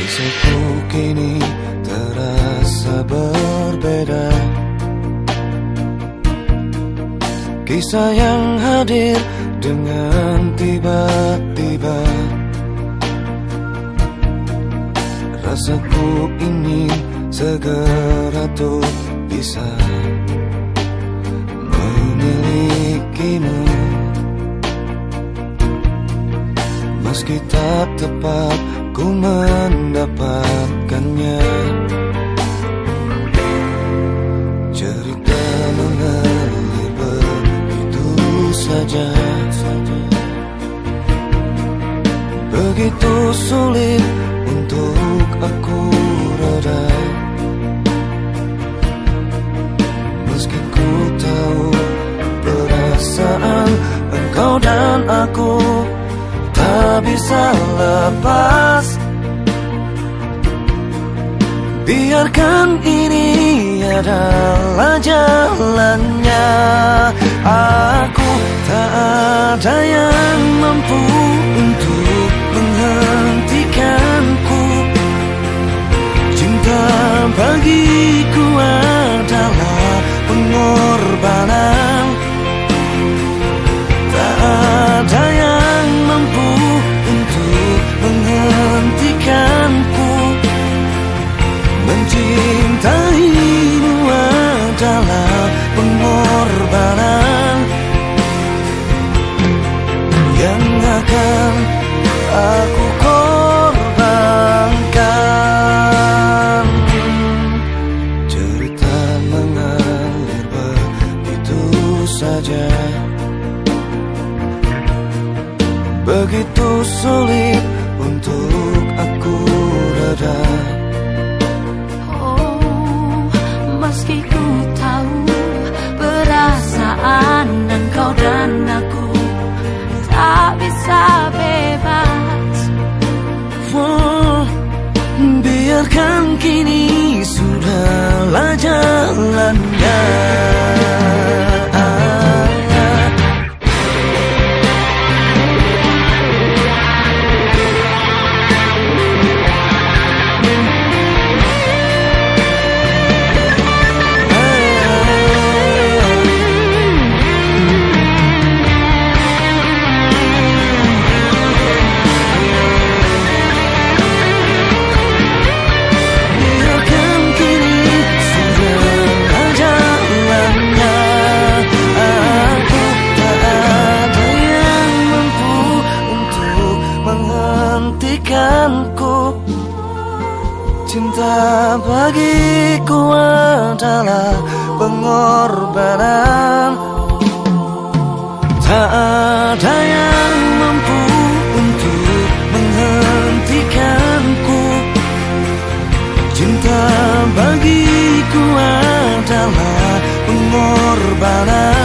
Rasaku kini terasa berbeda. Kisah yang hadir dengan tiba-tiba. Rasaku ingin segera tuh bisa memilikimu Meski tak tepat ku mendapatkannya. Cerita mengalir begitu saja. Begitu sulit untuk aku reda. Meski ku tahu bisa lepas. Biarkan ini adalah jalannya. Aku tak ada yang mampu adalah pengorbanan Yang akan aku korbankan. Cerita mengalir begitu saja. Begitu sulit untuk aku reda sudahlah bagiku adalah pengorbanan. Tak ada yang mampu untuk menghentikanku. Cinta bagiku adalah pengorbanan